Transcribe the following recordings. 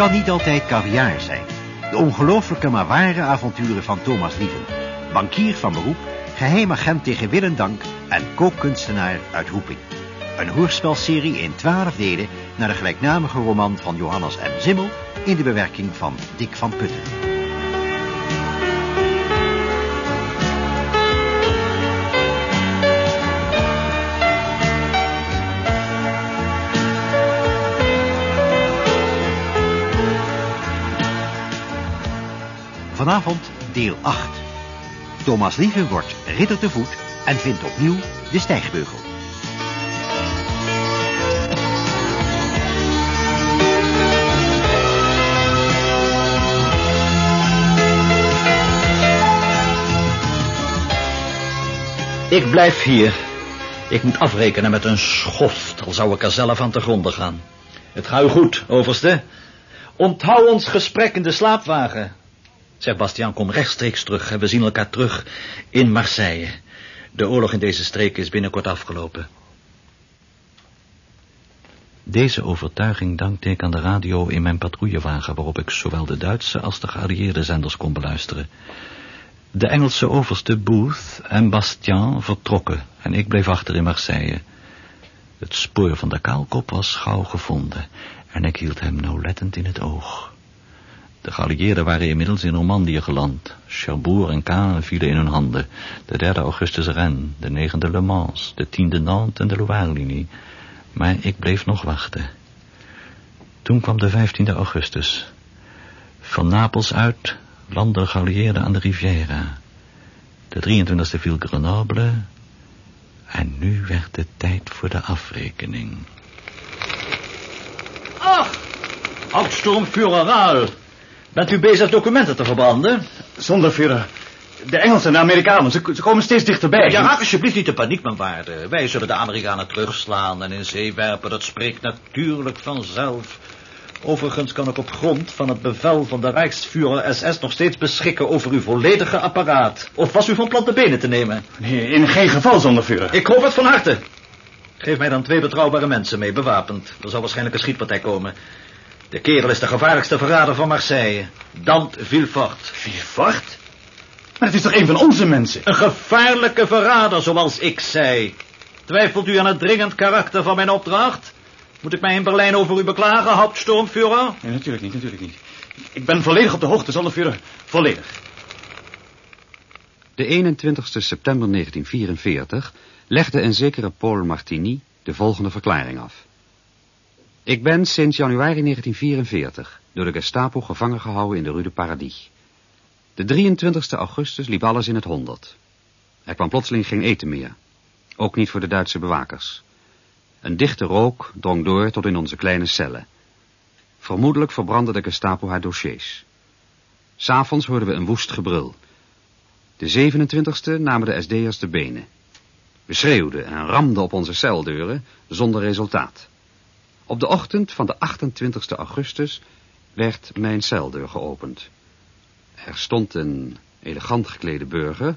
Kan niet altijd caviar zijn. De ongelooflijke maar ware avonturen van Thomas Lieven. Bankier van beroep, geheim agent tegen wil en dank en kookkunstenaar uit Hoeping. Een hoorspelserie in twaalf delen naar de gelijknamige roman van Johannes M. Zimmel in de bewerking van Dick van Putten. Vanavond deel 8. Thomas Lieven wordt ridder te voet en vindt opnieuw de stijgbeugel. Ik blijf hier. Ik moet afrekenen met een schoft, al zou ik er zelf aan te gronden gaan. Het gaat u goed, overste. Onthoud ons gesprek in de slaapwagen. Sebastian, kom rechtstreeks terug we zien elkaar terug in Marseille. De oorlog in deze streek is binnenkort afgelopen. Deze overtuiging dankte ik aan de radio in mijn patrouillewagen... waarop ik zowel de Duitse als de geallieerde zenders kon beluisteren. De Engelse overste Booth en Bastian vertrokken... en ik bleef achter in Marseille. Het spoor van de kaalkop was gauw gevonden... en ik hield hem nauwlettend in het oog... De geallieerden waren inmiddels in Normandië geland. Cherbourg en Caen vielen in hun handen. De 3 augustus Rennes, de 9e Le Mans, de 10e Nantes en de Loire-linie. Maar ik bleef nog wachten. Toen kwam de 15e augustus. Van Napels uit landden de geallieerden aan de Riviera. De 23e viel Grenoble. En nu werd het tijd voor de afrekening. Ach, Hauptsturmführer Raal. Bent u bezig documenten te verbranden? Zonder Führer. De Engelsen en de Amerikanen, ze, ze komen steeds dichterbij. Ja, raak alsjeblieft niet de paniek, mijn waarde. Wij zullen de Amerikanen terugslaan en in zee werpen. Dat spreekt natuurlijk vanzelf. Overigens kan ik op grond van het bevel van de Rijksführer SS nog steeds beschikken over uw volledige apparaat. Of was u van plan de benen te nemen? Nee, in geen geval zonder Führer. Ik hoop het van harte. Geef mij dan twee betrouwbare mensen mee, bewapend. Er zal waarschijnlijk een schietpartij komen. De kerel is de gevaarlijkste verrader van Marseille. Dante Villefort. Villefort? Maar het is toch een van onze mensen? Een gevaarlijke verrader, zoals ik zei. Twijfelt u aan het dringend karakter van mijn opdracht? Moet ik mij in Berlijn over u beklagen, Hauptsturmführer? Nee, natuurlijk niet, natuurlijk niet. Ik ben volledig op de hoogte, zonder Führer. Volledig. De 21 september 1944 legde een zekere Paul Martini de volgende verklaring af. Ik ben sinds januari 1944 door de Gestapo gevangen gehouden in de Rue de Paradis. De 23 augustus liep alles in het honderd. Er kwam plotseling geen eten meer. Ook niet voor de Duitse bewakers. Een dichte rook drong door tot in onze kleine cellen. Vermoedelijk verbrandde de Gestapo haar dossiers. S'avonds hoorden we een woest gebrul. De 27e namen de SD'ers de benen. We schreeuwden en ramden op onze celdeuren zonder resultaat. Op de ochtend van de 28 augustus werd mijn celdeur geopend. Er stond een elegant geklede burger,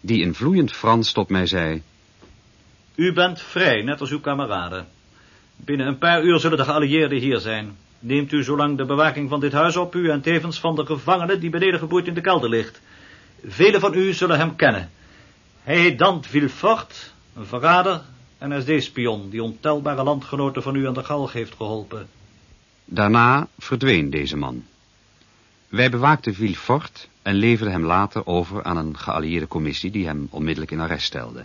die in vloeiend Frans tot mij zei... U bent vrij, net als uw kameraden. Binnen een paar uur zullen de geallieerden hier zijn. Neemt u zolang de bewaking van dit huis op u en tevens van de gevangene die beneden geboeid in de kelder ligt. Velen van u zullen hem kennen. Hij heet Dant Villefort, een verrader en SD-spion die ontelbare landgenoten van u aan de galg heeft geholpen. Daarna verdween deze man. Wij bewaakten Villefort en leverden hem later over aan een geallieerde commissie die hem onmiddellijk in arrest stelde.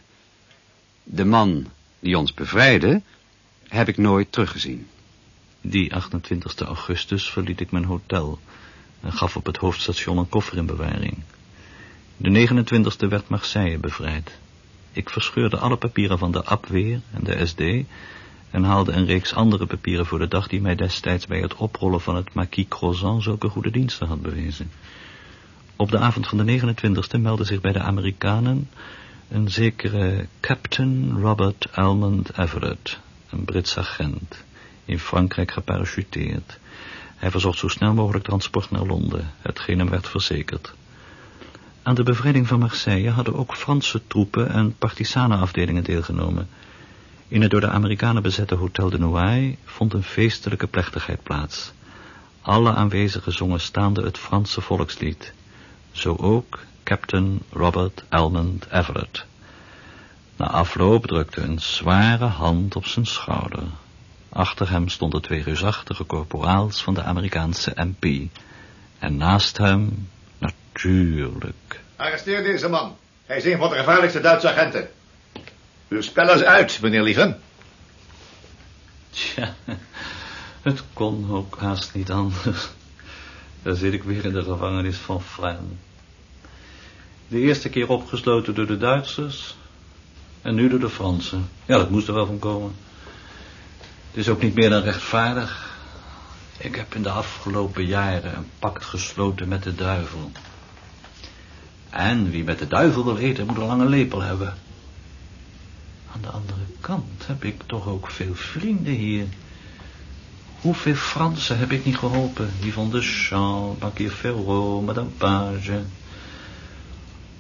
De man die ons bevrijdde, heb ik nooit teruggezien. Die 28 augustus verliet ik mijn hotel en gaf op het hoofdstation een koffer in bewaring. De 29e werd Marseille bevrijd. Ik verscheurde alle papieren van de Abweer en de SD... en haalde een reeks andere papieren voor de dag... die mij destijds bij het oprollen van het Maquis Crozan... zulke goede diensten had bewezen. Op de avond van de 29e meldde zich bij de Amerikanen... een zekere Captain Robert Almond Everett... een Brits agent, in Frankrijk geparachuteerd... Hij verzocht zo snel mogelijk transport naar Londen, hetgeen hem werd verzekerd. Aan de bevrijding van Marseille hadden ook Franse troepen en partisanenafdelingen deelgenomen. In het door de Amerikanen bezette Hotel de Noailles vond een feestelijke plechtigheid plaats. Alle aanwezigen zongen staande het Franse volkslied. Zo ook Captain Robert Elmond Everett. Na afloop drukte een zware hand op zijn schouder. Achter hem stonden twee reusachtige corporaals van de Amerikaanse MP. En naast hem, natuurlijk... Arresteer deze man. Hij is een van de gevaarlijkste Duitse agenten. Uw spel is uit, meneer Lieven. Tja, het kon ook haast niet anders. Daar zit ik weer in de gevangenis van Fresnes. De eerste keer opgesloten door de Duitsers en nu door de Fransen. Ja, dat moest er wel van komen. Het is ook niet meer dan rechtvaardig. Ik heb in de afgelopen jaren een pact gesloten met de duivel. En wie met de duivel wil eten, moet een lange lepel hebben. Aan de andere kant heb ik toch ook veel vrienden hier. Hoeveel Fransen heb ik niet geholpen? Die van de Champ, Bankier Ferraud, Madame Page.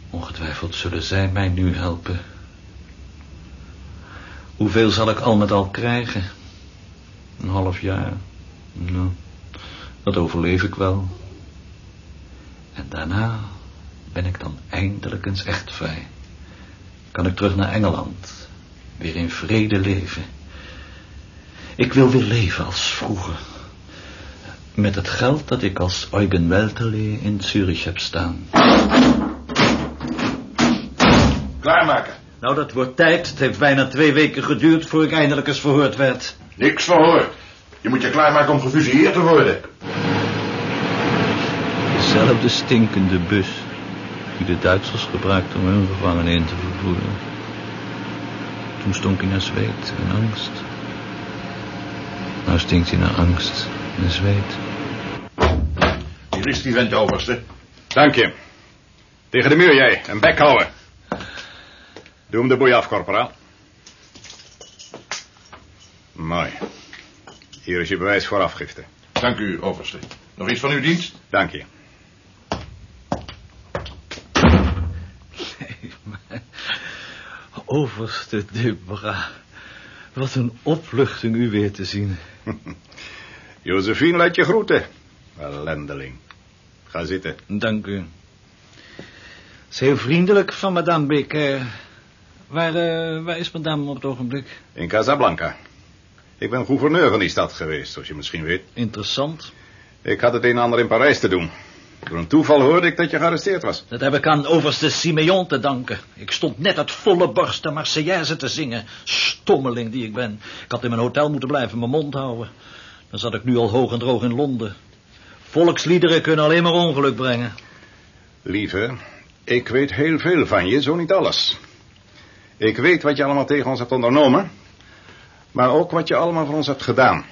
Ongetwijfeld zullen zij mij nu helpen. Hoeveel zal ik al met al krijgen? Een half jaar. Nou, dat overleef ik wel. En daarna ben ik dan eindelijk eens echt vrij. Kan ik terug naar Engeland. Weer in vrede leven. Ik wil weer leven als vroeger. Met het geld dat ik als Eugen Welterlee in Zurich heb staan. Klaarmaken. Nou, dat wordt tijd. Het heeft bijna twee weken geduurd voor ik eindelijk eens verhoord werd. Niks verhoord. Je moet je klaarmaken om gefusilleerd te worden. Dezelfde stinkende bus die de Duitsers gebruikten om hun gevangenen in te vervoeren. Toen stonk hij naar zweet en angst. Nou stinkt hij naar angst en zweet. Hier is die vent, overste. Dank je. Tegen de muur jij, en bek houden. Doe hem de boei af, korporaal. Mooi. Hier is je bewijs voor afgifte. Dank u, overste. Nog iets van uw dienst? Dank je. Overste Debra, wat een opluchting u weer te zien. Josephine laat je groeten. Ellendeling. Ga zitten. Dank u. Het is heel vriendelijk van madame Beek. eh. waar, eh, waar is madame op het ogenblik? In Casablanca. Ik ben gouverneur van die stad geweest, zoals je misschien weet. Interessant. Ik had het een en ander in Parijs te doen. Door een toeval hoorde ik dat je gearresteerd was. Dat heb ik aan overste Simeon te danken. Ik stond net uit volle borst de Marseillaise te zingen. Stommeling die ik ben. Ik had in mijn hotel moeten blijven mijn mond houden. Dan zat ik nu al hoog en droog in Londen. Volksliederen kunnen alleen maar ongeluk brengen. Lieve, ik weet heel veel van je, zo niet alles. Ik weet wat je allemaal tegen ons hebt ondernomen. Maar ook wat je allemaal voor ons hebt gedaan.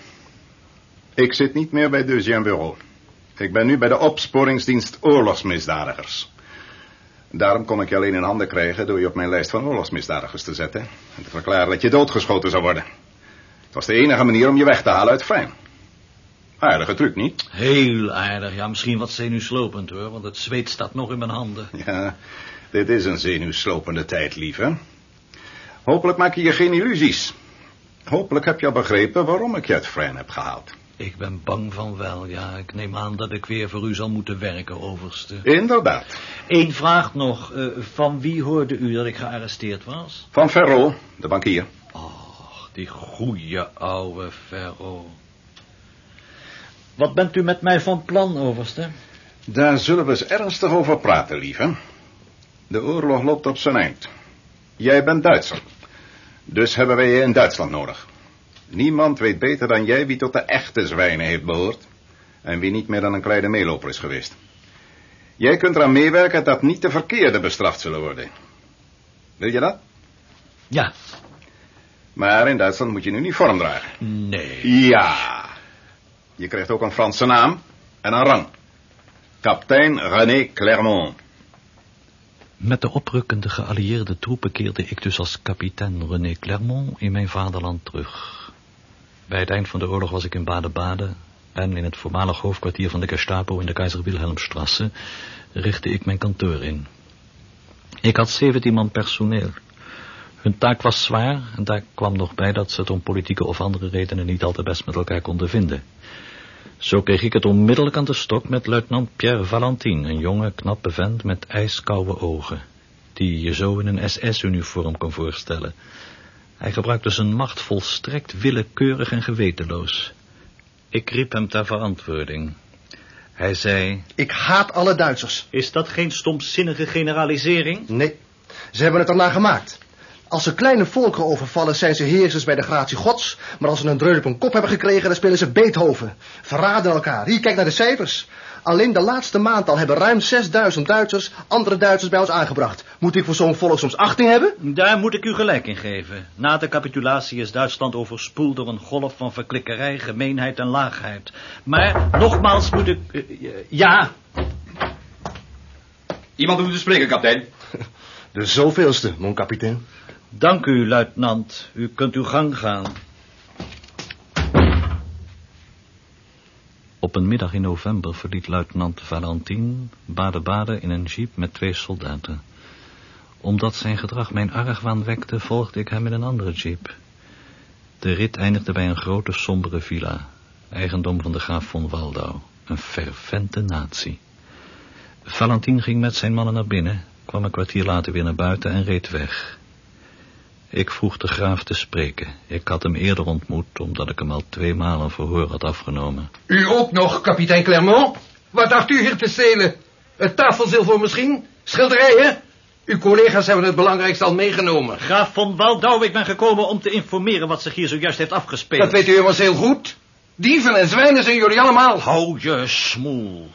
Ik zit niet meer bij Deuxième Bureau. Ik ben nu bij de opsporingsdienst oorlogsmisdadigers. Daarom kon ik je alleen in handen krijgen door je op mijn lijst van oorlogsmisdadigers te zetten. En te verklaren dat je doodgeschoten zou worden. Het was de enige manier om je weg te halen uit Fijn. Aardige truc, niet? Heel aardig. Ja, misschien wat zenuwslopend hoor. Want het zweet staat nog in mijn handen. Ja, dit is een zenuwslopende tijd, lieve. Hopelijk maak je je geen illusies. Hopelijk heb je al begrepen waarom ik je uit Fijn heb gehaald. Ik ben bang van wel, ja. Ik neem aan dat ik weer voor u zal moeten werken, overste. Inderdaad. Eén vraag nog. eh, van wie hoorde u dat ik gearresteerd was? Van Ferro, de bankier. Och, die goeie ouwe Ferro. Wat bent u met mij van plan, overste? Daar zullen we eens ernstig over praten, lieve. De oorlog loopt op zijn eind. Jij bent Duitser. Dus hebben wij je in Duitsland nodig. Niemand weet beter dan jij wie tot de echte zwijnen heeft behoord. En wie niet meer dan een kleine meeloper is geweest. Jij kunt eraan meewerken dat niet de verkeerde bestraft zullen worden. Wil je dat? Ja. Maar in Duitsland moet je een uniform dragen. Nee. Ja. Je krijgt ook een Franse naam en een rang. Kapitein René Clermont. Met de oprukkende geallieerde troepen keerde ik dus als kapitein René Clermont in mijn vaderland terug. Bij het eind van de oorlog was ik in Baden-Baden en in het voormalig hoofdkwartier van de Gestapo in de Keizer Wilhelmstrasse richtte ik mijn kantoor in. Ik had 17 man personeel. Hun taak was zwaar en daar kwam nog bij dat ze het om politieke of andere redenen niet altijd best met elkaar konden vinden. Zo kreeg ik het onmiddellijk aan de stok met luitenant Pierre Valentin, een jonge, knappe vent met ijskoude ogen, die je zo in een SS-uniform kon voorstellen. Hij gebruikte zijn macht volstrekt willekeurig en gewetenloos. Ik riep hem ter verantwoording. Hij zei... Ik haat alle Duitsers. Is dat geen stomzinnige generalisering? Nee, ze hebben het ernaar gemaakt. Als ze kleine volkeren overvallen, zijn ze heersers bij de gratie gods. Maar als ze een dreun op hun kop hebben gekregen, dan spelen ze Beethoven. Verraden elkaar. Hier, kijk naar de cijfers. Alleen de laatste maand al hebben ruim 6000 Duitsers andere Duitsers bij ons aangebracht. Moet ik voor zo'n volk soms achting hebben? Daar moet ik u gelijk in geven. Na de capitulatie is Duitsland overspoeld door een golf van verklikkerij, gemeenheid en laagheid. Maar nogmaals moet ik... eh, ja, Iemand moet u spreken, kapitein. De zoveelste, mon kapitein. Dank u, luitenant. U kunt uw gang gaan. Op een middag in november verliet luitenant Valentin Baden-Baden in een jeep met twee soldaten. Omdat zijn gedrag mijn argwaan wekte, volgde ik hem in een andere jeep. De rit eindigde bij een grote sombere villa, eigendom van de graaf von Waldau, een fervente natie. Valentin ging met zijn mannen naar binnen, kwam een kwartier later weer naar buiten en reed weg. Ik vroeg de graaf te spreken. Ik had hem eerder ontmoet, omdat ik hem al twee maal een verhoor had afgenomen. U ook nog, kapitein Clermont? Wat dacht u hier te stelen? Het tafelzilver misschien? Schilderijen? Uw collega's hebben het belangrijkste al meegenomen. Graaf von Waldau, ik ben gekomen om te informeren wat zich hier zojuist heeft afgespeeld. Dat weet u immers heel goed. Dieven en zwijnen zijn jullie allemaal. Hou je smoel.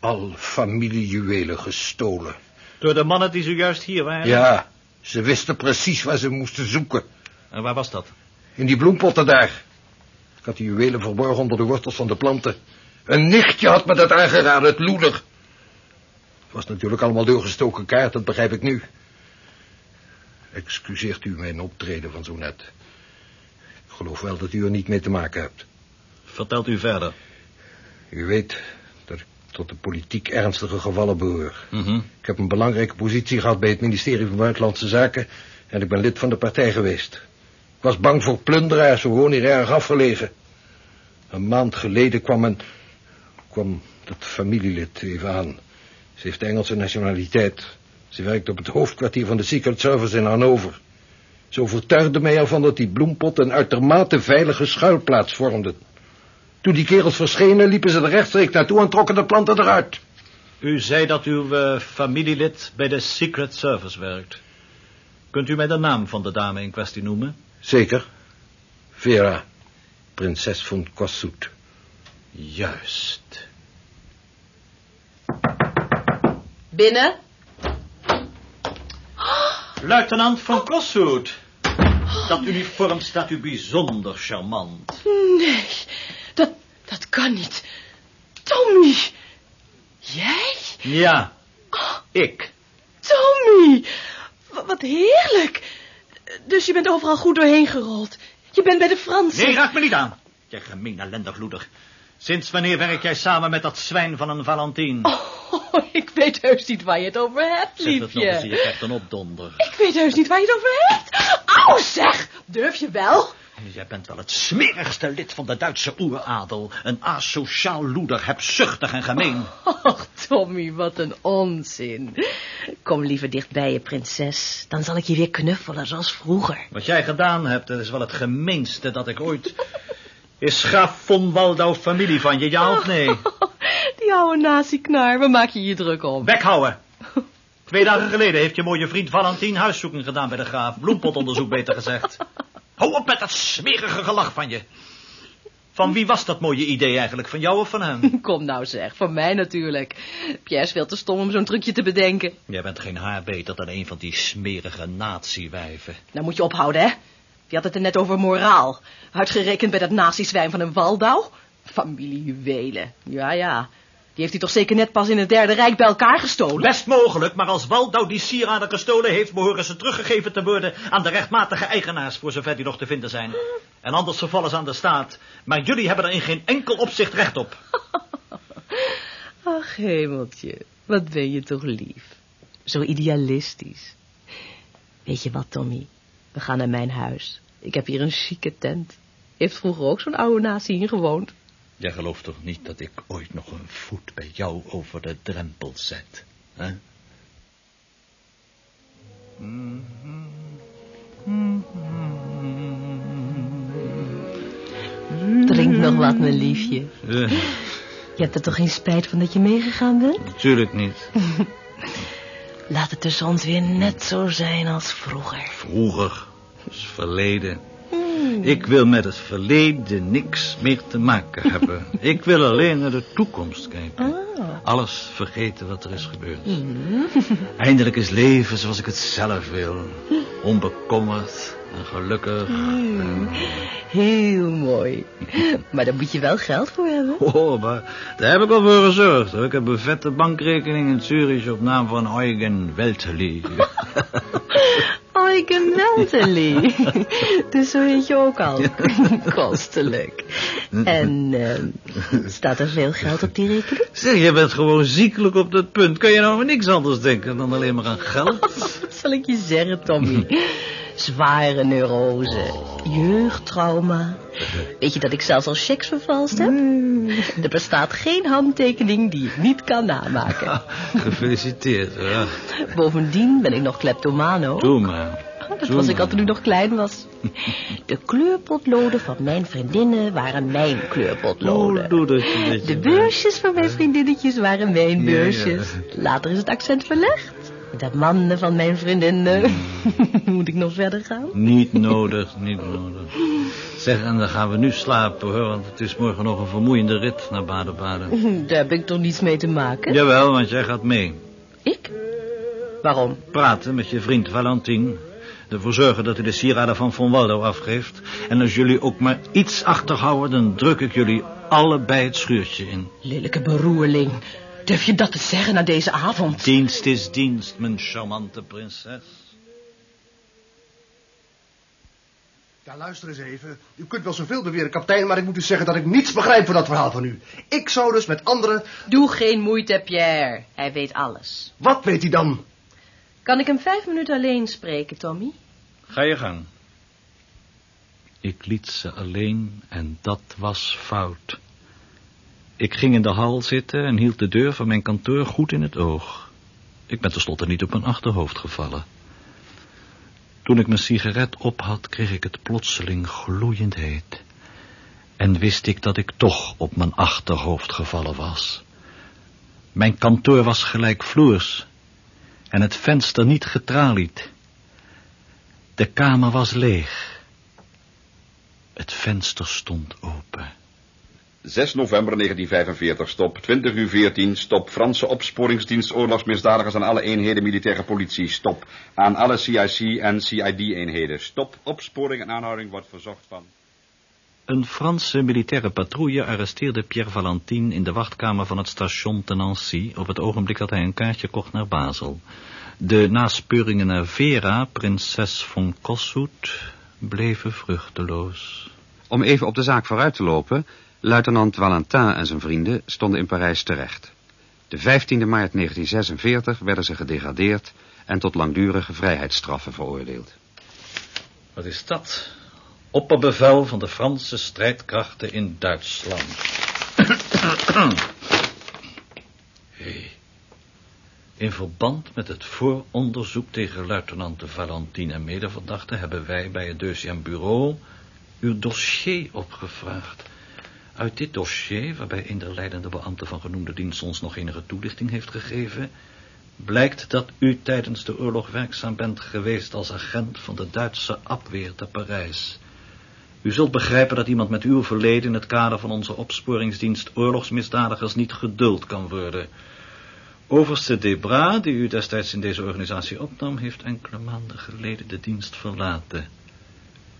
Al familiejuwelen gestolen. Door de mannen die zojuist hier waren? Ja, ze wisten precies waar ze moesten zoeken. En waar was dat? In die bloempotten daar. Ik had die juwelen verborgen onder de wortels van de planten. Een nichtje had me dat aangeraden, het loeder. Het was natuurlijk allemaal doorgestoken kaart, dat begrijp ik nu. Excuseert u mijn optreden van zo net. Ik geloof wel dat u er niet mee te maken hebt. Vertelt u verder. U weet tot de politiek ernstige gevallen behoor. Mhm. Ik heb een belangrijke positie gehad bij het ministerie van Buitenlandse Zaken... en ik ben lid van de partij geweest. Ik was bang voor plunderaars, we wonen hier erg afgelegen. Een maand geleden kwam een... kwam dat familielid even aan. Ze heeft Engelse nationaliteit. Ze werkt op het hoofdkwartier van de Secret Service in Hannover. Ze overtuigde mij ervan dat die bloempot een uitermate veilige schuilplaats vormde. Toen die kerels verschenen, liepen ze er rechtstreeks naartoe en trokken de planten eruit. U zei dat uw eh, familielid bij de Secret Service werkt. Kunt u mij de naam van de dame in kwestie noemen? Zeker. Vera, prinses van Kossuth. Juist. Binnen? Luitenant van Kossuth. Dat uniform staat u bijzonder charmant. Nee, kan niet. Tommy! Jij? Ja, ik. Tommy! Wa- Wat heerlijk. Dus je bent overal goed doorheen gerold. Je bent bij de Fransen. Nee, raak me niet aan. Jij gemeen ellendig loeder. Sinds wanneer werk jij samen met dat zwijn van een Valentin? Oh, ik weet heus niet waar je het over hebt, zeg het nog eens, liefje. je krijgt een opdonder. Ik weet heus niet waar je het over hebt. Auw, zeg! Durf je wel? Jij bent wel het smerigste lid van de Duitse oeradel. Een asociaal loeder, hebzuchtig en gemeen. Och, Tommy, wat een onzin. Kom liever dicht bij je, prinses. Dan zal ik je weer knuffelen, zoals vroeger. Wat jij gedaan hebt, dat is wel het gemeenste dat ik ooit... Is graaf von Waldau familie van je, ja of nee? Die oude nazi-knar, waar maak je je druk om? Weghouden. Twee dagen geleden heeft je mooie vriend Valentin huiszoeking gedaan bij de graaf. Bloempotonderzoek, beter gezegd. Hou op met dat smerige gelach van je. Van wie was dat mooie idee eigenlijk? Van jou of van hem? Kom nou zeg, voor mij natuurlijk. Pierre is veel te stom om zo'n trucje te bedenken. Jij bent geen haar beter dan een van die smerige natiewijven. Nou moet je ophouden, hè? Je had het er net over moraal. Uitgerekend bij dat nazi-zwijn van een Waldau. Familiejuwelen. Ja, ja. Die heeft hij toch zeker net pas in het Derde Rijk bij elkaar gestolen? Best mogelijk, maar als Waldau die sieraden gestolen heeft... behoren ze teruggegeven te worden aan de rechtmatige eigenaars... voor zover die nog te vinden zijn. En anders vervallen ze aan de staat. Maar jullie hebben er in geen enkel opzicht recht op. Ach, hemeltje. Wat ben je toch lief. Zo idealistisch. Weet je wat, Tommy? We gaan naar mijn huis. Ik heb hier een chique tent. Heeft vroeger ook zo'n oude nazi hier gewoond. Jij gelooft toch niet dat ik ooit nog een voet bij jou over de drempel zet, hè? Drink nog wat, mijn liefje. Eh, Je hebt er toch geen spijt van dat je meegegaan bent? natuurlijk niet. Laat het dus ons weer net zo zijn als vroeger. Vroeger, dat is verleden. Ik wil met het verleden niks meer te maken hebben. Ik wil alleen naar de toekomst kijken. Alles vergeten wat er is gebeurd. Eindelijk is leven zoals ik het zelf wil. Onbekommerd en gelukkig. En- Heel mooi. Maar daar moet je wel geld voor hebben. Oh, maar daar heb ik al voor gezorgd. hoor. Ik heb een vette bankrekening in Zurich op naam van Eugen Welteli. Eugen Weltely. dus zo heet je ook al. Kostelijk. En eh, staat er veel geld op die rekening? Zeg, je bent gewoon ziekelijk op dat punt. Kun je nou niks anders denken dan alleen maar aan geld? Wat zal ik je zeggen, Tommy? Zware neurose, jeugdtrauma. Weet je dat ik zelfs al checks vervalst heb? Er bestaat geen handtekening die ik niet kan namaken. Gefeliciteerd, hoor. Bovendien ben ik nog kleptomano. Doe maar. Dat was ik al toen ik nog klein was. De kleurpotloden van mijn vriendinnen waren mijn Oh, kleurpotloden. doe dat je dat je- De beursjes van mijn vriendinnetjes waren mijn beursjes. Later is het accent verlegd. De mannen van mijn vriendinnen. Moet ik nog verder gaan? Niet nodig, niet nodig. Zeg, en dan gaan we nu slapen, hoor. Want het is morgen nog een vermoeiende rit naar Baden-Baden. Daar heb ik toch niets mee te maken? Jawel, want jij gaat mee. Ik? Waarom? Praten met je vriend Valentin. Ervoor zorgen dat hij de sieraden van Von Waldo afgeeft. En als jullie ook maar iets achterhouden... dan druk ik jullie allebei het schuurtje in. Lelijke beroerling. Durf je dat te zeggen na deze avond? Dienst is dienst, mijn charmante prinses. Ja, luister eens even. U kunt wel zoveel beweren, kapitein, maar ik moet u zeggen dat ik niets begrijp van dat verhaal van u. Ik zou dus met anderen... Doe geen moeite, Pierre. Hij weet alles. Wat weet hij dan? Kan ik hem vijf minuten alleen spreken, Tommy? Ga je gang. Ik liet ze alleen en dat was fout. Ik ging in de hal zitten en hield de deur van mijn kantoor goed in het oog. Ik ben tenslotte niet op mijn achterhoofd gevallen. Toen ik mijn sigaret op had, kreeg ik het plotseling gloeiend heet. En wist ik dat ik toch op mijn achterhoofd gevallen was. Mijn kantoor was gelijkvloers en het venster niet getralied. De kamer was leeg. Het venster stond open. 6 november 1945, stop 20 uur 14, stop Franse opsporingsdienst oorlogsmisdadigers aan alle eenheden militaire politie, stop aan alle CIC en CID-eenheden, stop opsporing en aanhouding wordt verzocht van... Een Franse militaire patrouille arresteerde Pierre Valentin in de wachtkamer van het station te Nancy op het ogenblik dat hij een kaartje kocht naar Basel. De naspeuringen naar Vera, prinses van Kossuth, bleven vruchteloos. Om even op de zaak vooruit te lopen, luitenant Valentin en zijn vrienden stonden in Parijs terecht. De 15e maart 1946 werden ze gedegradeerd en tot langdurige vrijheidsstraffen veroordeeld. Wat is dat? Opperbevel van de Franse strijdkrachten in Duitsland. In verband met het vooronderzoek tegen luitenant Valentin en medeverdachten hebben wij bij het deuxième bureau uw dossier opgevraagd. Uit dit dossier, waarbij een der leidende beambten van genoemde dienst ons nog enige toelichting heeft gegeven, blijkt dat u tijdens de oorlog werkzaam bent geweest als agent van de Duitse afweer te Parijs. U zult begrijpen dat iemand met uw verleden in het kader van onze opsporingsdienst oorlogsmisdadigers niet geduld kan worden. Overste Debra, die u destijds in deze organisatie opnam, heeft enkele maanden geleden de dienst verlaten.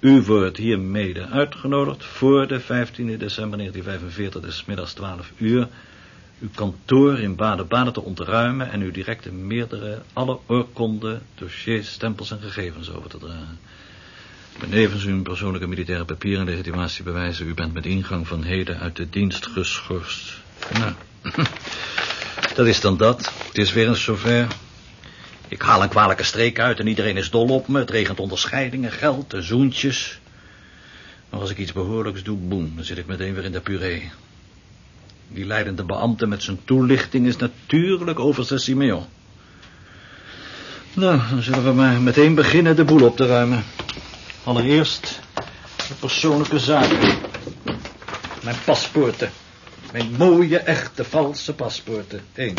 U wordt hiermede uitgenodigd voor de 15 december 1945, dus middags 12 uur, uw kantoor in Baden-Baden te ontruimen en uw directe meerdere alle oorkonden, dossiers, stempels en gegevens over te dragen. Benevens uw persoonlijke militaire papieren en legitimatie bewijzen, u bent met ingang van heden uit de dienst geschorst. Nou, dat is dan dat. Het is weer eens zover. Ik haal een kwalijke streek uit en iedereen is dol op me. Het regent onderscheidingen, geld en zoentjes. Maar als ik iets behoorlijks doe, boem, dan zit ik meteen weer in de puree. Die leidende beambte met zijn toelichting is natuurlijk overste Simeon. Nou, dan zullen we maar meteen beginnen de boel op te ruimen. Allereerst de persoonlijke zaken. Mijn paspoorten. Mijn mooie, echte, valse paspoorten. Eén,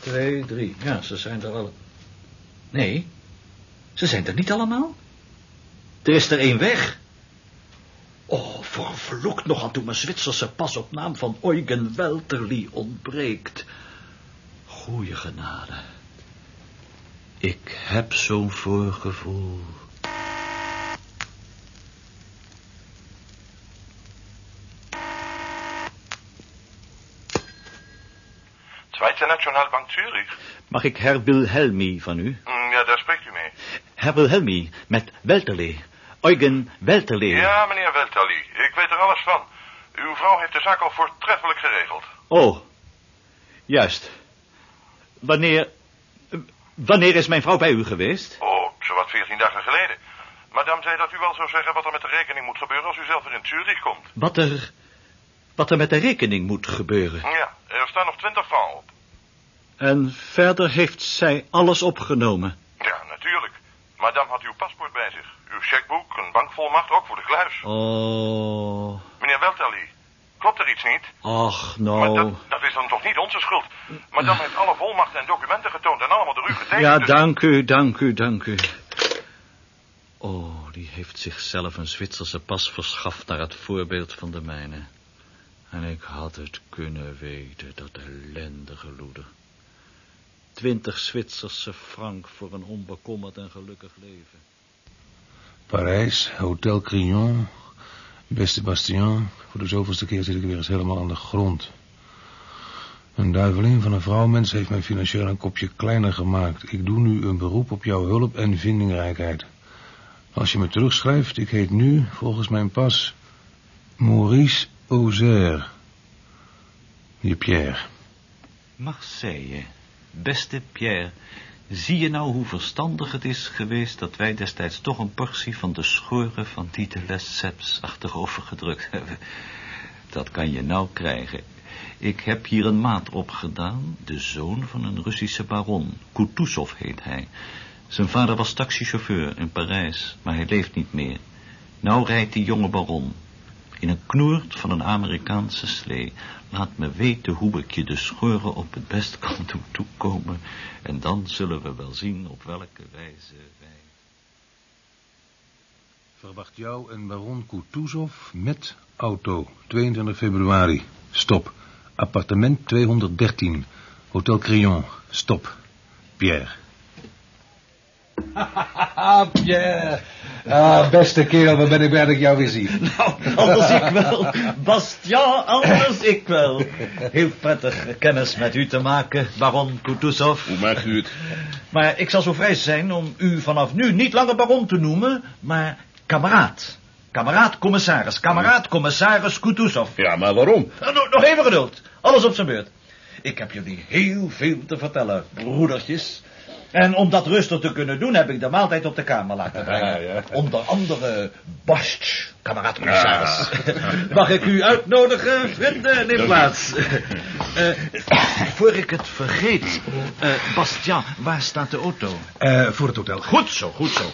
twee, drie. Ja, ze zijn er al. Nee, ze zijn er niet allemaal. Er is er één weg. Oh, vervloekt nog aan toe mijn Zwitserse pas op naam van Eugen Welterly ontbreekt. Goeie genade. Ik heb zo'n voorgevoel. Zweite Nationalbank Zurich. Mag ik Herr Wilhelmi van u? Mm, ja, daar spreekt u mee. Herr Wilhelmi, met Welterly. Eugen Welterly. Ja, meneer Weltali, ik weet er alles van. Uw vrouw heeft de zaak al voortreffelijk geregeld. Oh, juist. Wanneer... Wanneer is mijn vrouw bij u geweest? Oh, zowat veertien dagen geleden. Madame zei dat u wel zou zeggen wat er met de rekening moet gebeuren als u zelf weer in Zurich komt. Wat er... Wat er met de rekening moet gebeuren. Ja, er staan nog twintig francs op. En verder heeft zij alles opgenomen. Ja, natuurlijk. Madame had uw paspoort bij zich. Uw checkboek, een bankvolmacht, ook voor de kluis. Oh... Meneer Weltali, klopt er iets niet? Ach, Maar nou... dat, dat is dan toch niet onze schuld? Madame heeft alle volmachten en documenten getoond en allemaal door u getekend. Ja, dus- dank u, dank u, dank u. Oh, die heeft zichzelf een Zwitserse pas verschaft naar het voorbeeld van de mijne. En ik had het kunnen weten, dat ellendige loeder. Twintig Zwitserse frank voor een onbekommerd en gelukkig leven. Parijs, Hotel Crillon, Beste Bastion. Voor de zoveelste keer zit ik weer eens helemaal aan de grond. Een duivelin van een vrouwmens heeft mij financieel een kopje kleiner gemaakt. Ik doe nu een beroep op jouw hulp en vindingrijkheid. Als je me terugschrijft, ik heet nu, volgens mijn pas, Maurice Auxerre. Je Pierre. Marseille, beste Pierre, zie je nou hoe verstandig het is geweest dat wij destijds toch een portie van de schoren van die Lesseps achterover gedrukt hebben? Dat kan je nou krijgen. Ik heb hier een maat opgedaan, de zoon van een Russische baron. Kutuzov heet hij. Zijn vader was taxichauffeur in Parijs, maar hij leeft niet meer. Nou rijdt die jonge baron in een knoert van een Amerikaanse slee. Laat me weten hoe ik je de scheuren op het best kan doen toekomen. En dan zullen we wel zien op welke wijze wij... Verwacht jou en baron Kutuzov met auto. 22 februari. Stop. Appartement 213. Hotel Crillon. Stop. Pierre. Ah, Pierre. Ah, beste kerel, wat ben ik blij dat ik jou weer zie. Nou, anders ik wel. Bastian, anders ik wel. Heel prettig kennis met u te maken, baron Kutuzov. Hoe maakt u het? Maar ik zal zo vrij zijn om u vanaf nu niet langer baron te noemen, maar kameraad. Kameraad commissaris, kameraad commissaris Kutuzov. Ja, maar waarom? Eh, Nog, nog even geduld. Alles op zijn beurt. Ik heb jullie heel veel te vertellen, broedertjes. En om dat rustig te kunnen doen, heb ik de maaltijd op de kamer laten brengen. Onder andere Bast, kameraad commissaris. Mag ik u uitnodigen, vrienden? Neem plaats. Eh, voor ik het vergeet, eh Bastian, waar staat de auto? Eh, voor het hotel. Goed zo, goed zo.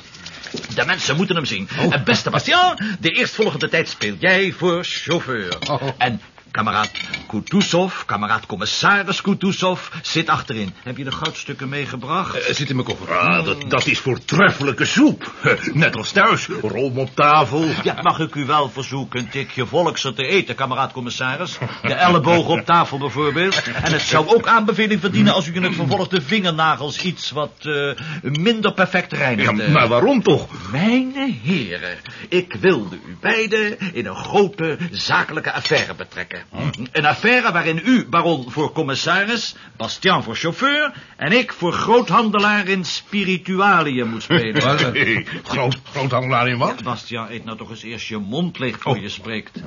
De mensen moeten hem zien. En beste Bastian, de eerstvolgende tijd speel jij voor chauffeur. En kameraad Kutuzov, kameraad commissaris Kutuzov, zit achterin. Heb je de goudstukken meegebracht? zit in mijn koffer. Ah, dat, dat is voortreffelijke soep. Net als thuis, room op tafel. Ja, mag ik u wel verzoeken een tikje volkser te eten, kameraad commissaris? De ellebogen op tafel bijvoorbeeld. En het zou ook aanbeveling verdienen als u in het vervolg de vingernagels iets wat eh, minder perfect Ja, reinigt. maar waarom toch? Mijn heren, ik wilde u beiden in een grote zakelijke affaire betrekken. Een affaire waarin u, baron, voor commissaris, Bastian voor chauffeur... en ik voor groothandelaar in spiritualiën moet spelen. Groot, groothandelaar in wat? Bastian, eet nou toch eens eerst je mond leeg voor je spreekt.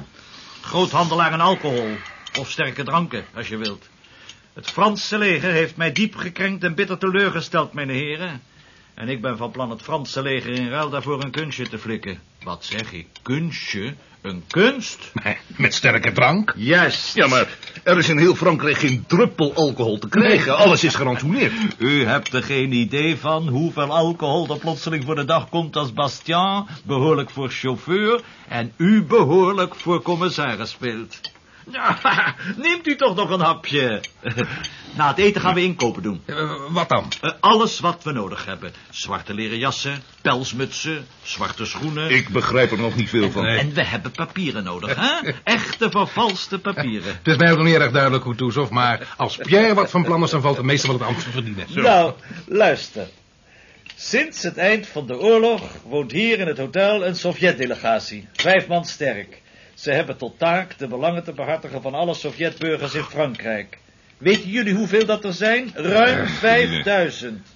Groothandelaar in alcohol. Of sterke dranken, als je wilt. Het Franse leger heeft mij diep gekrenkt en bitter teleurgesteld, mijn heren. En ik ben van plan het Franse leger in ruil daarvoor een kunstje te flikken. Wat zeg ik? Kunstje? Een kunst? Met sterke drank. Juist. Ja, maar er is in heel Frankrijk geen druppel alcohol te krijgen. Alles is gerantsoeneerd. U hebt er geen idee van hoeveel alcohol er plotseling voor de dag komt als Bastien behoorlijk voor chauffeur en u behoorlijk voor commissaris speelt. Ja, neemt u toch nog een hapje. Na het eten gaan we inkopen doen. Eh, wat dan? Eh, alles wat we nodig hebben. Zwarte leren jassen, pelsmutsen, zwarte schoenen. Ik begrijp er nog niet veel van. En we hebben papieren nodig, hè? Echte vervalste papieren. Het is mij ook nog niet erg duidelijk hoe Toesof, maar als Pierre wat van plan is, dan valt het meeste van het ambt te verdienen. Zo. Nou, luister. Sinds het eind van de oorlog woont hier in het hotel een Sovjet-delegatie. Vijf man sterk. Ze hebben tot taak de belangen te behartigen van alle Sovjetburgers in Frankrijk. Weten jullie hoeveel dat er zijn? Ruim 5000.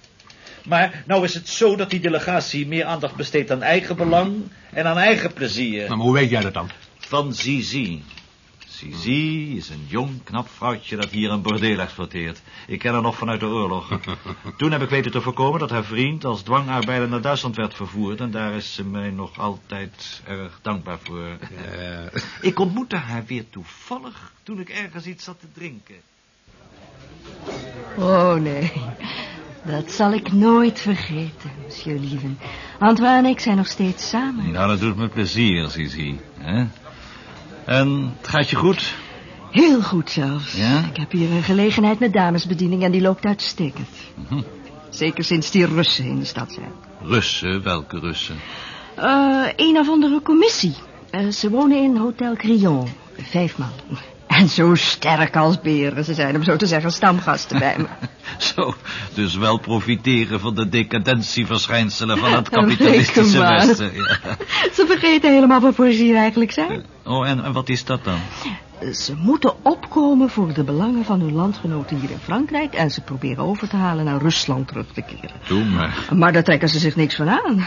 Maar nou is het zo dat die delegatie meer aandacht besteedt aan eigen belang en aan eigen plezier. Maar hoe weet jij dat dan? Van Zizi. Zizi is een jong, knap vrouwtje dat hier een bordeel exploiteert. Ik ken haar nog vanuit de oorlog. Toen heb ik weten te voorkomen dat haar vriend als dwangarbeider naar Duitsland werd vervoerd... en daar is ze mij nog altijd erg dankbaar voor. Ik ontmoette haar weer toevallig toen ik ergens iets zat te drinken. Oh, nee. Dat zal ik nooit vergeten, monsieur Lieven. Antoine en ik zijn nog steeds samen. Nou, dat doet me plezier, Zizi. Hè? En het gaat je goed? Heel goed zelfs. Ja? Ik heb hier een gelegenheid met damesbediening en die loopt uitstekend. Mhm. Zeker sinds die Russen in de stad zijn. Russen? Welke Russen? Eh, een of andere commissie. Eh, ze wonen in Hotel Crillon. Vijf man. En zo sterk als beren. Ze zijn om zo te zeggen stamgasten bij me. Zo, dus wel profiteren van de decadentieverschijnselen van het kapitalistische. Westen. Ja. Ze vergeten helemaal waarvoor ze hier eigenlijk zijn. Oh, en, en wat is dat dan? Ze moeten opkomen voor de belangen van hun landgenoten hier in Frankrijk... en ze proberen over te halen naar Rusland terug te keren. Doe maar. Maar daar trekken ze zich niks van aan.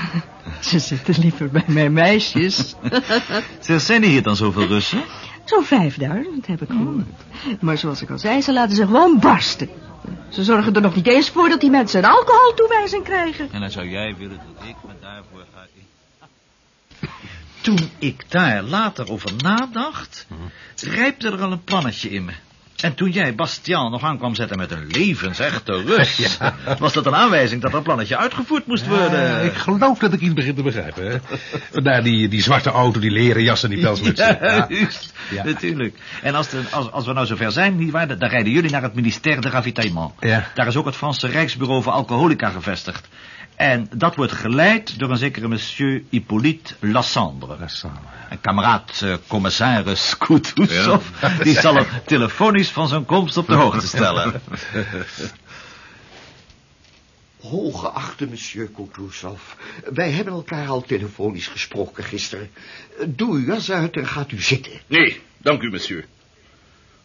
Ze zitten liever bij mijn meisjes. Zeg, zijn er hier dan zoveel Russen? Zo'n 5000 heb ik gehoord. Maar zoals ik al zei, ze laten zich gewoon barsten. Ze zorgen er nog niet eens voor dat die mensen een alcoholtoewijzing krijgen. En dan zou jij willen dat ik me daarvoor ga... Toen ik daar later over nadacht, rijpte er al een plannetje in me. En toen jij Bastiaan nog aan kwam zetten met een levensechte rust... was dat een aanwijzing dat dat plannetje uitgevoerd moest worden. Ik geloof dat ik iets begin te begrijpen. Hè? Vandaar die, die zwarte auto, die leren jas en die pelsmutsen. Ja. Juist, Ja. natuurlijk. En als, de, als, als we nou zover zijn, nietwaar, dan rijden jullie naar het ministère de Ravitaillement. Ja. Daar is ook het Franse Rijksbureau voor Alcoholica gevestigd. En dat wordt geleid door een zekere monsieur Hippolyte Lassandre. Een kameraad eh, commissaris Kutuzov. Die zal hem telefonisch van zijn komst op de hoogte stellen. Hooggeachte monsieur Kutuzov, wij hebben elkaar al telefonisch gesproken gisteren. Doe uw jas uit en gaat u zitten. Nee, dank u, monsieur.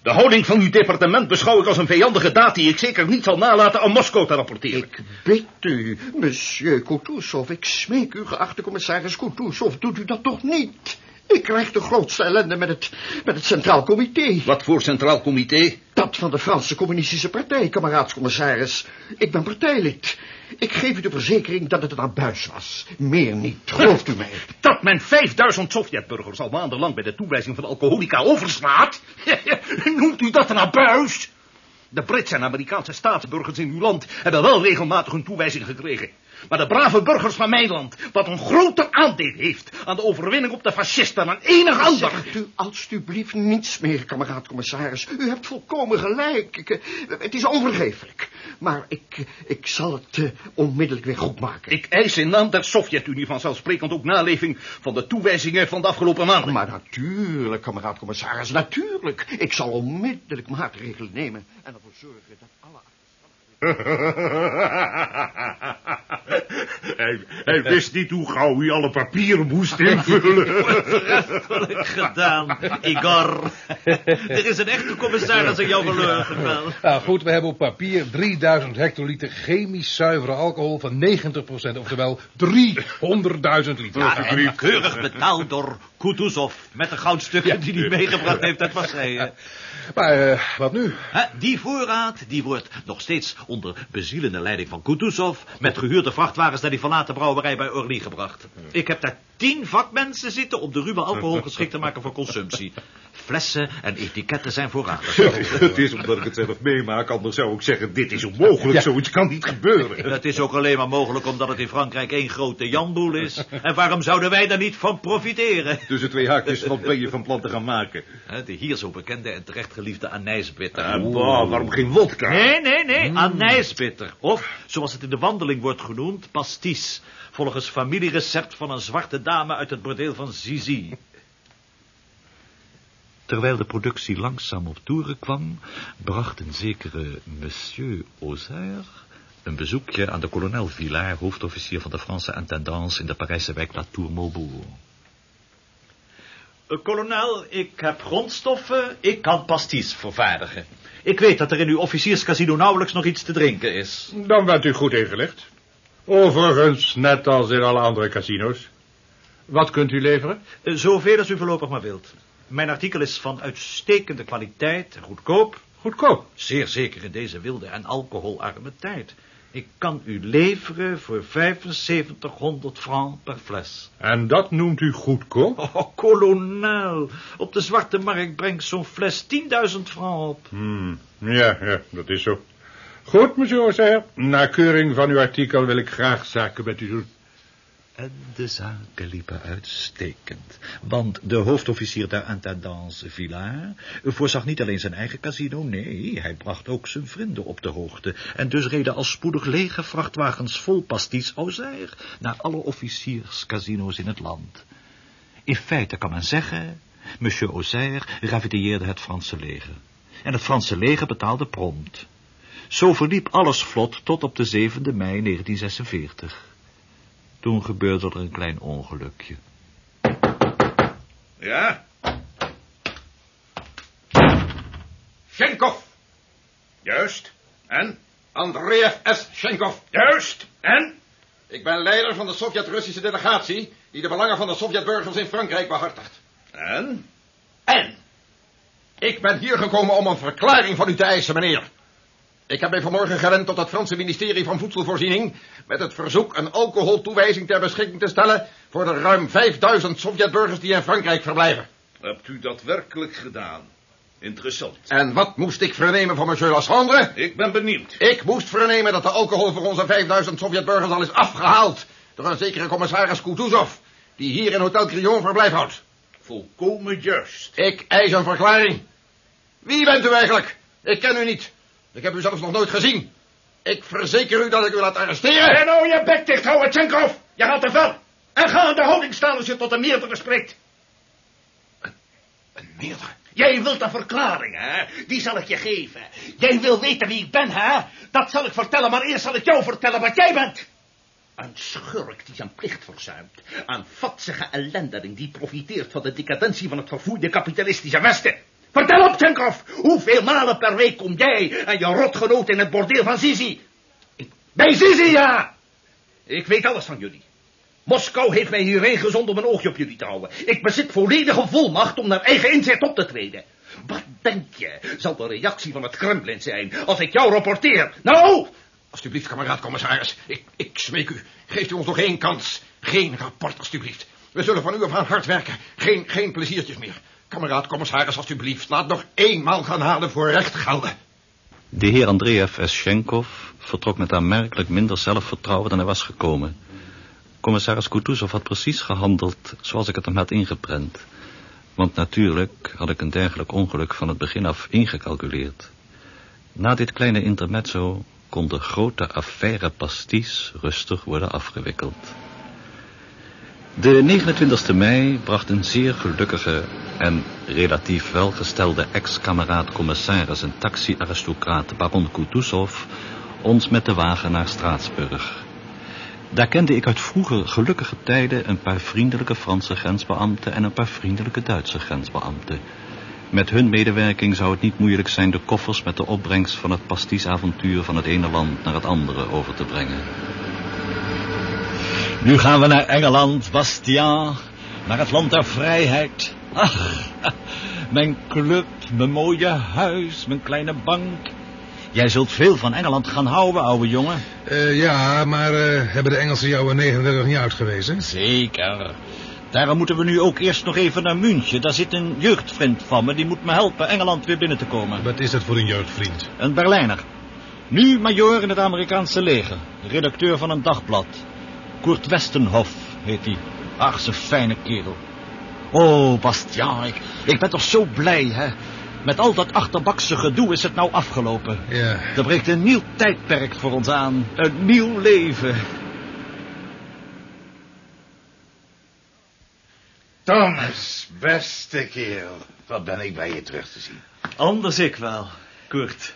De houding van uw departement beschouw ik als een vijandige daad die ik zeker niet zal nalaten aan Moskou te rapporteren. Ik bid u, monsieur Kutuzov, ik smeek u, geachte commissaris Kutuzov, doet u dat toch niet? Ik krijg de grootste ellende met het, met het Centraal Comité. Wat voor Centraal Comité? Dat van de Franse Communistische Partij, kameraadscommissaris. Ik ben partijlid. Ik geef u de verzekering dat het een abuis was. Meer niet, gelooft u mij. Dat men 5000 Sovjetburgers al maandenlang bij de toewijzing van alcoholica overslaat? Noemt u dat een abuis? De Britse en Amerikaanse staatsburgers in uw land hebben wel regelmatig een toewijzing gekregen. Maar de brave burgers van mijn land, wat een groter aandeel heeft aan de overwinning op de fascisten dan enig ander. Zegt u alstublieft niets meer, kameraad-commissaris. U hebt volkomen gelijk. Ik, eh, het is onvergeeflijk. Maar ik, ik zal het eh, onmiddellijk weer goed maken. Ik eis in naam der Sovjet-Unie vanzelfsprekend ook naleving van de toewijzingen van de afgelopen maanden. Maar natuurlijk, kameraad-commissaris, natuurlijk. Ik zal onmiddellijk maatregelen nemen en ervoor zorgen dat alle... hij, hij wist niet hoe gauw hij alle papieren moest invullen. Treffelijk gedaan, Igor. er is een echte commissaris aan jou verloren gegaan. Nou goed, we hebben op papier 3000 hectoliter chemisch zuivere alcohol van 90%, oftewel 300.000 liter. Ja, en keurig betaald door Kutuzov. Met de goudstukken die hij meegebracht heeft uit Marseille. Maar eh, wat nu? Hè, die voorraad die wordt nog steeds onder bezielende leiding van Kutuzov... met gehuurde vrachtwagens naar die verlaten brouwerij bij Orly gebracht. Ik heb daar tien vakmensen zitten om de ruwe alcohol geschikt te maken voor consumptie. Flessen en etiketten zijn voorradig. Het is omdat ik het zelf meemaak, anders zou ik zeggen, dit is onmogelijk, zoiets kan niet gebeuren. Het is ook alleen maar mogelijk omdat het in Frankrijk één grote janboel is. En waarom zouden wij daar niet van profiteren? Tussen twee haakjes, wat ben je van plan te gaan maken? Hè, De hier zo bekende en terecht geliefde anijsbitter. Ah, bah, waarom geen wodka? Nee, nee, nee, anijsbitter. Of, zoals het in de wandeling wordt genoemd, pastis. Volgens familierecept van een zwarte dame uit het bordeel van Zizi. Terwijl de productie langzaam op toeren kwam, bracht een zekere monsieur Auxerre een bezoekje aan de kolonel Villard, hoofdofficier van de Franse intendance in de Parijse wijk La Tour-Maubourg. Eh, Kolonel, ik heb grondstoffen, ik kan pastis vervaardigen. Ik weet dat er in uw officierscasino nauwelijks nog iets te drinken is. Dan bent u goed ingelicht. Overigens, net als in alle andere casino's. Wat kunt u leveren? Eh, Zoveel als u voorlopig maar wilt. Mijn artikel is van uitstekende kwaliteit, goedkoop. Goedkoop? Zeer zeker in deze wilde en alcoholarme tijd. Ik kan u leveren voor 7500 francs per fles. En dat noemt u goedkoop? Oh, kolonel, op de zwarte markt brengt zo'n fles 10.000 francs op. Hmm, ja, ja, dat is zo. Goed, monsieur Auxerre. Na keuring van uw artikel wil ik graag zaken met u doen. En de zaken liepen uitstekend. Want de hoofdofficier der intendance Villard voorzag niet alleen zijn eigen casino, nee, hij bracht ook zijn vrienden op de hoogte. En dus reden al spoedig lege vrachtwagens vol pastis Auxerre naar alle officierscasino's in het land. In feite kan men zeggen, monsieur Auxerre raviteerde het Franse leger. En het Franse leger betaalde prompt. Zo verliep alles vlot tot op de 7e mei 1946. Toen gebeurde er een klein ongelukje. Ja? Schenkov. Juist. En? Andreev S. Schenkov. Juist. En? Ik ben leider van de Sovjet-Russische delegatie... die de belangen van de Sovjetburgers in Frankrijk behartigt. En? En? Ik ben hier gekomen om een verklaring van u te eisen, meneer. Ik heb mij vanmorgen gewend tot het Franse ministerie van Voedselvoorziening... met het verzoek een alcoholtoewijzing ter beschikking te stellen... voor de ruim 5000 Sovjetburgers die in Frankrijk verblijven. Hebt u dat werkelijk gedaan? Interessant. En wat moest ik vernemen van monsieur Lassandre? Ik ben benieuwd. Ik moest vernemen dat de alcohol voor onze 5000 Sovjetburgers al is afgehaald... door een zekere commissaris Kutuzov... die hier in Hotel Crillon verblijf houdt. Volkomen juist. Ik eis een verklaring. Wie bent u eigenlijk? Ik ken u niet. Ik heb u zelfs nog nooit gezien. Ik verzeker u dat ik u laat arresteren. En nou je bek dicht houden, Tchenkov. Je gaat te ver. En ga aan de houding staan als je tot een meerdere spreekt. Een meerdere? Jij wilt een verklaring, hè? Die zal ik je geven. Jij wil weten wie ik ben, hè? Dat zal ik vertellen, maar eerst zal ik jou vertellen wat jij bent. Een schurk die zijn plicht verzuimt. Een vatsige ellendeling die profiteert van de decadentie van het vervoerde kapitalistische Westen. Vertel op, Tchenkov, hoeveel malen per week kom jij en je rotgenoot in het bordeel van Zizi? Bij Zizi, ja! Ik weet alles van jullie. Moskou heeft mij hierheen gezonden om een oogje op jullie te houden. Ik bezit volledige volmacht om naar eigen inzet op te treden. Wat denk je, zal de reactie van het Kremlin zijn als ik jou rapporteer? Nou! Alsjeblieft, kameraad commissaris. Ik, ik smeek u. Geeft u ons nog één kans. Geen rapport, alsjeblieft. We zullen van u af aan hard werken. Geen, geen pleziertjes meer. Kameraad commissaris, alsjeblieft. Laat nog eenmaal gaan halen voor recht gelden. De heer Andreev Eschenkov vertrok met aanmerkelijk minder zelfvertrouwen dan hij was gekomen. Commissaris Kutuzov had precies gehandeld zoals ik het hem had ingeprent. Want natuurlijk had ik een dergelijk ongeluk van het begin af ingecalculeerd. Na dit kleine intermezzo kon de grote affaire pastis rustig worden afgewikkeld. De 29e mei bracht een zeer gelukkige en relatief welgestelde ex-kameraad-commissaris en taxi-aristocraat baron Kutuzov ons met de wagen naar Straatsburg. Daar kende ik uit vroeger gelukkige tijden een paar vriendelijke Franse grensbeambten en een paar vriendelijke Duitse grensbeambten. Met hun medewerking zou het niet moeilijk zijn de koffers met de opbrengst van het pastisavontuur van het ene land naar het andere over te brengen. Nu gaan we naar Engeland, Bastiaan. Naar het land der vrijheid. Ach, mijn club, mijn mooie huis, mijn kleine bank. Jij zult veel van Engeland gaan houden, ouwe jongen. Eh, ja, maar eh, hebben de Engelsen jou in 39 niet uitgewezen? Zeker. Daarom moeten we nu ook eerst nog even naar München. Daar zit een jeugdvriend van me, die moet me helpen Engeland weer binnen te komen. Wat is dat voor een jeugdvriend? Een Berlijner. Nu major in het Amerikaanse leger. Redacteur van een dagblad. Kurt Westenhoff heet hij. Ach, zo'n fijne kerel. Oh, Bastiaan, ik, ik ben toch zo blij, hè. Met al dat achterbakse gedoe is het nou afgelopen. Ja. Er breekt een nieuw tijdperk voor ons aan. Een nieuw leven. Thomas, beste kerel. Wat ben ik bij je terug te zien. Anders ik wel, Kurt.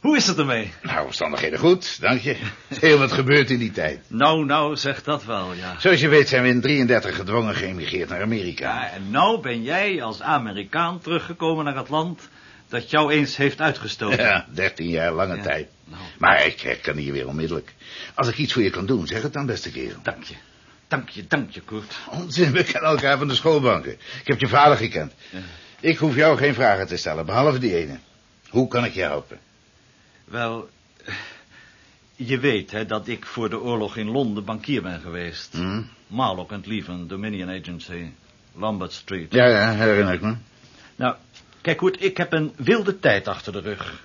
Hoe is het ermee? Nou, omstandigheden goed, dank je. Heel wat gebeurd in die tijd. Nou, nou, zeg dat wel, ja. Zoals je weet zijn we in 33 gedwongen geëmigreerd naar Amerika. Ja, en nou ben jij als Amerikaan teruggekomen naar het land dat jou eens heeft uitgestoten. Ja, 13 jaar, lange Ja, tijd. nou. Maar ik herken hier weer onmiddellijk. Als ik iets voor je kan doen, zeg het dan, beste kerel. Dank je. Dank je, dank je, Kurt. Onzin, we kennen elkaar van de schoolbanken. Ik heb je vader gekend. Ik hoef jou geen vragen te stellen, behalve die ene. Hoe kan ik je helpen? Wel, je weet hè, dat ik voor de oorlog in Londen bankier ben geweest. Hm? Marlock and Leven, Dominion Agency, Lombard Street. Ja, ja, herinner ik me. Nou, kijk goed, ik heb een wilde tijd achter de rug.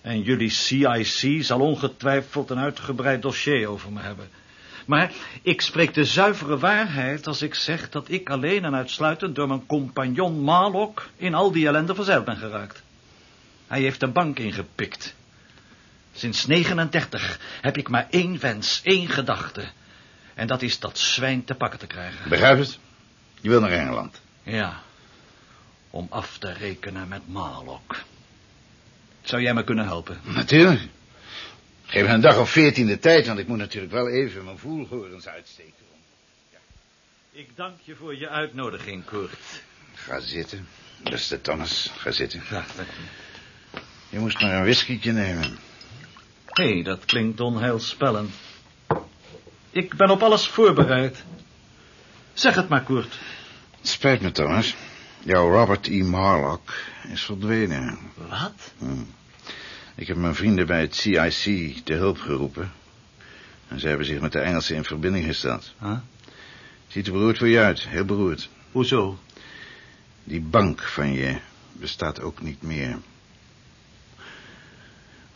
En jullie CIC zal ongetwijfeld een uitgebreid dossier over me hebben. Maar ik spreek de zuivere waarheid als ik zeg dat ik alleen en uitsluitend door mijn compagnon Marlock in al die ellende verzeild ben geraakt. Hij heeft de bank ingepikt. Sinds 39 heb ik maar één wens, één gedachte. En dat is dat zwijn te pakken te krijgen. Begrijp het? Je wil naar Engeland. Ja, om af te rekenen met Marlock. Zou jij me kunnen helpen? Natuurlijk. Geef me een dag of veertien de tijd, want ik moet natuurlijk wel even mijn voelhorens uitsteken. Ik dank je voor je uitnodiging, Kurt. Ga zitten. Beste Thomas, ga zitten. Ja, dank je. Je moest maar een whiskietje nemen. Hey, dat klinkt onheilspellend. Ik ben op alles voorbereid. Zeg het maar, Kurt. Het spijt me, Thomas. Jouw Robert E. Marlock is verdwenen. Wat? Hm. Ik heb mijn vrienden bij het CIC te hulp geroepen. En ze hebben zich met de Engelsen in verbinding gesteld. Huh? Ziet er beroerd voor je uit, heel beroerd. Hoezo? Die bank van je bestaat ook niet meer.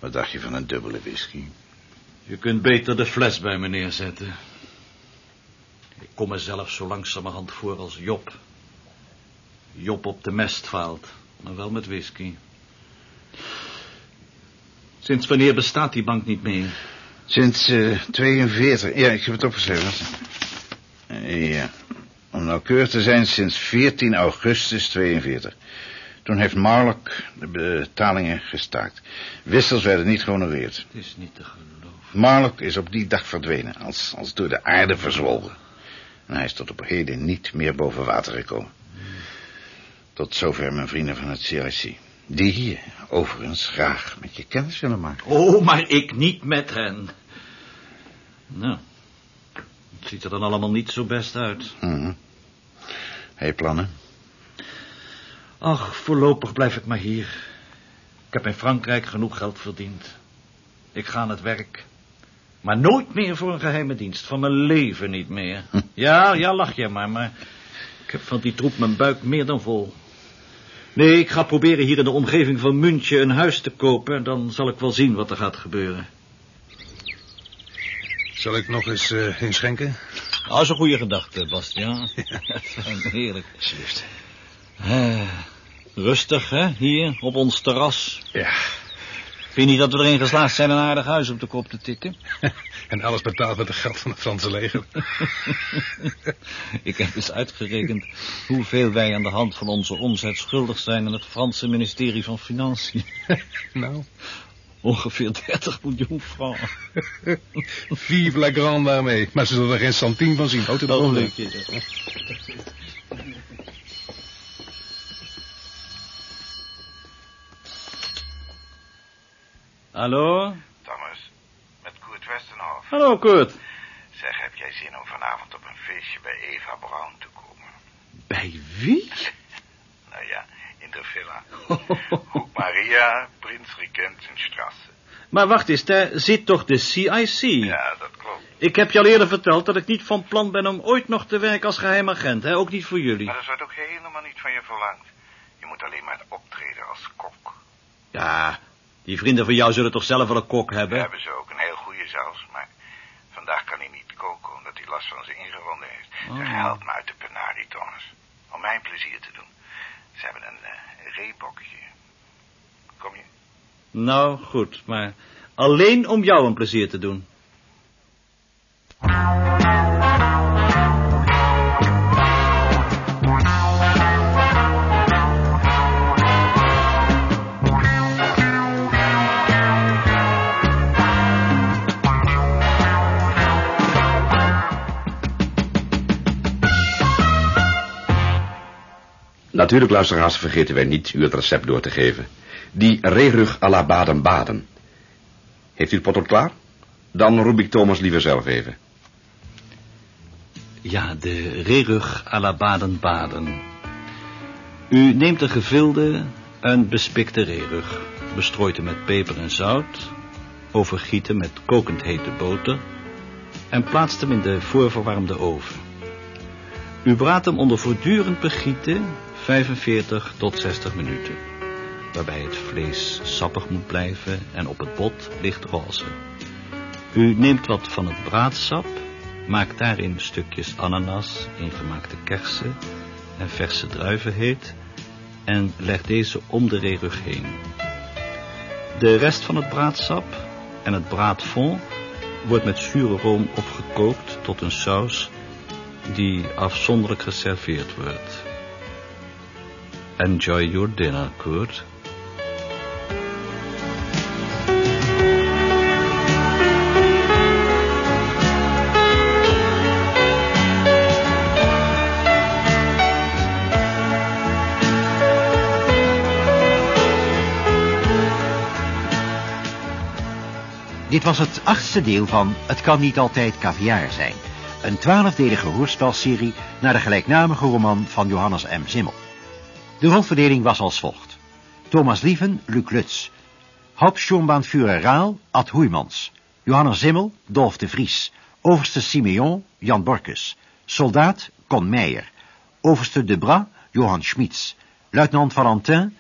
Wat dacht je van een dubbele whisky? Je kunt beter de fles bij me neerzetten. Ik kom mezelf zo langzamerhand voor als Job. Job op de mest faalt, maar wel met whisky. Sinds wanneer bestaat die bank niet meer? Sinds eh 42. Ja, ik heb het opgeschreven. Eh, ja. Om nauwkeurig te zijn, sinds 14 augustus 42. Toen heeft Marlock de betalingen gestaakt. Wissels werden niet gehonoreerd. Het is niet te geloven. Marlock is op die dag verdwenen, als, als door de aarde verzwolgen. En hij is tot op heden niet meer boven water gekomen. Tot zover mijn vrienden van het CIC. Die hier, overigens, graag met je kennis willen maken. Oh, maar ik niet met hen. Nou, het ziet er dan allemaal niet zo best uit. Mhm. Heb je plannen? Ach, voorlopig blijf ik maar hier. Ik heb in Frankrijk genoeg geld verdiend. Ik ga aan het werk. Maar nooit meer voor een geheime dienst. Van mijn leven niet meer. Ja, ja, lach je maar, maar... Ik heb van die troep mijn buik meer dan vol. Nee, ik ga proberen hier in de omgeving van München een huis te kopen... en dan zal ik wel zien wat er gaat gebeuren. Zal ik nog eens eh, inschenken? Dat is een goede gedachte, Bastiaan. Heerlijk. Alsjeblieft. Rustig, hè, hier, op ons terras. Ja. Vind je niet dat we erin geslaagd zijn een aardig huis op de kop te tikken? En alles betaald met het geld van het Franse leger. Ik heb eens uitgerekend hoeveel wij aan de hand van onze omzet schuldig zijn aan het Franse ministerie van Financiën. nou, Ongeveer 30 miljoen francs. vive la grande daarmee. Maar ze zullen er geen centime van zien. Houd het Dat erop. denk je. Hallo? Thomas, met Kurt Westenhoff. Hallo, Kurt. Zeg, heb jij zin om vanavond op een feestje bij Eva Braun te komen? Bij wie? Nou ja, in de villa. Maria, Prinz-Regentenstrasse. Maar wacht eens, daar zit toch de CIC? Ja, dat klopt. Ik heb je al eerder verteld dat ik niet van plan ben om ooit nog te werken als geheim agent, hè? Ook niet voor jullie. Maar dat wordt ook helemaal niet van je verlangd. Je moet alleen maar optreden als kok. Ja, die vrienden van jou zullen toch zelf wel een kok hebben? Hebben ze ook, een heel goede zelfs. Maar vandaag kan hij niet koken omdat hij last van zijn ingewanden heeft. Oh. Zeg, help me uit de penari, Thomas. Om mijn plezier te doen. Ze hebben een uh, reebokje. Kom je? Nou, goed, maar alleen om jou een plezier te doen. Natuurlijk, luisteraars, vergeten wij niet u het recept door te geven. Die reerug à la Baden-Baden. Heeft u het potlood klaar? Dan roep ik Thomas liever zelf even. Ja, de reerug à la Baden-Baden. U neemt een gevilde en bespikte reerug, bestrooit hem met peper en zout, overgiet hem met kokend hete boter en plaatst hem in de voorverwarmde oven. U braadt hem onder voortdurend begieten 45 tot 60 minuten, waarbij het vlees sappig moet blijven en op het bot licht roze. U neemt wat van het braadsap, maakt daarin stukjes ananas, ingemaakte kersen en verse druiven heet en legt deze om de reerug heen. De rest van het braadsap en het braadfond wordt met zure room opgekookt tot een saus die afzonderlijk geserveerd wordt. Enjoy your dinner. Dit was het achtste deel van Het kan niet altijd caviar zijn. Een twaalfdelige hoorspelserie naar de gelijknamige roman van Johannes M. Zimmel. De rolverdeling was als volgt. Thomas Lieven, Luc Lutz. Hauptsturmbaanführer Raal, Ad Hoeymans. Johannes Zimmel, Dolf de Vries. Overste Simeon, Jan Borkus. Soldaat, Con Meijer. Overste de Bras, Johan Schmitz. Luitenant Valentin,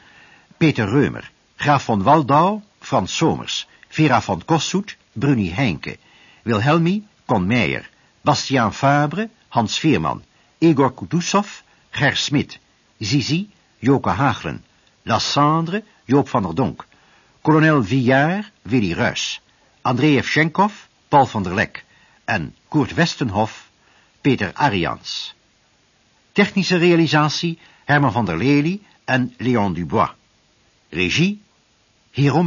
Peter Reumer. Graaf van Waldau, Frans Somers. Vera van Kossuth, Bruni Heinke. Wilhelmi, Con Meijer. Bastiaan Fabre, Hans Veerman. Igor Kutuzov, Ger Smit. Zizi, Joke Hagelen. Lassandre, Joop van der Donk. Kolonel Villard, Willy Ruys. André Evchenkov, Paul van der Lek. En Koert Westenhof, Peter Arians. Technische realisatie, Herman van der Lely en Leon Dubois. Regie, Hero.